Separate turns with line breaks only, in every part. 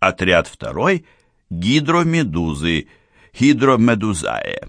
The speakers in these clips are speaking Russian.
Отряд второй – гидромедузы, хидромедузае.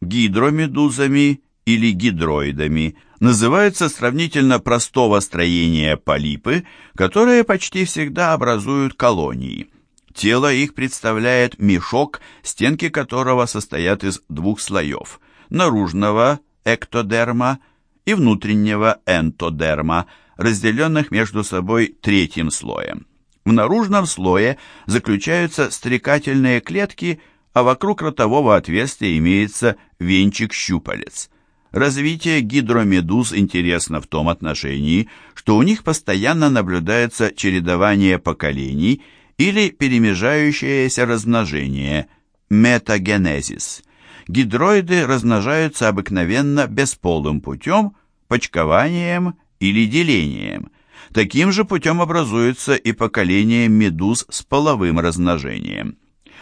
Гидромедузами или гидроидами называются сравнительно простого строения полипы, которые почти всегда образуют колонии. Тело их представляет мешок, стенки которого состоят из двух слоев – наружного эктодерма и внутреннего энтодерма, разделенных между собой третьим слоем. В наружном слое заключаются стрекательные клетки, а вокруг ротового отверстия имеется венчик щупалец. Развитие гидромедуз интересно в том отношении, что у них постоянно наблюдается чередование поколений или перемежающееся размножение – метагенезис. Гидроиды размножаются обыкновенно бесполым путем, почкованием или делением – Таким же путем образуется и поколение медуз с половым размножением.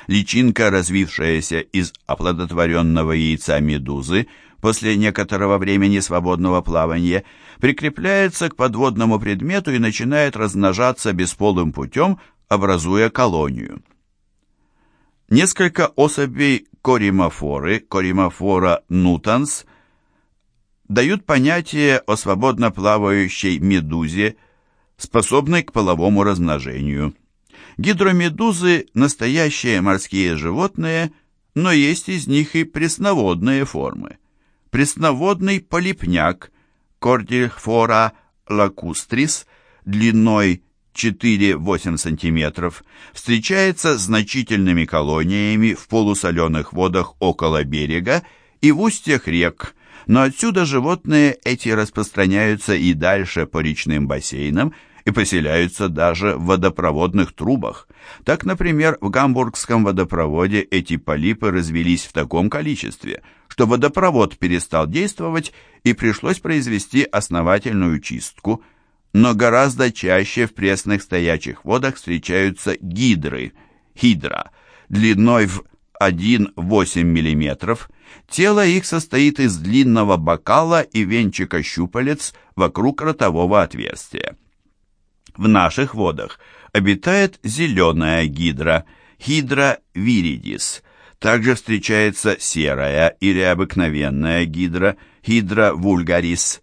Личинка, развившаяся из оплодотворенного яйца медузы после некоторого времени свободного плавания, прикрепляется к подводному предмету и начинает размножаться бесполым путем, образуя колонию. Несколько особей коримофоры, коримофора нутанс, дают понятие о свободно плавающей медузе, способной к половому размножению. Гидромедузы – настоящие морские животные, но есть из них и пресноводные формы. Пресноводный полипняк Кордильфора лакустрис длиной 4-8 см встречается значительными колониями в полусоленых водах около берега и в устьях рек – но отсюда животные эти распространяются и дальше по речным бассейнам и поселяются даже в водопроводных трубах. Так, например, в гамбургском водопроводе эти полипы развелись в таком количестве, что водопровод перестал действовать и пришлось произвести основательную чистку, но гораздо чаще в пресных стоячих водах встречаются гидры, хидра, длиной в 1,8 мм, Тело их состоит из длинного бокала и венчика щупалец вокруг ротового отверстия. В наших водах обитает зеленая гидра, хидра виридис. Также встречается серая или обыкновенная гидра, хидра вульгарис.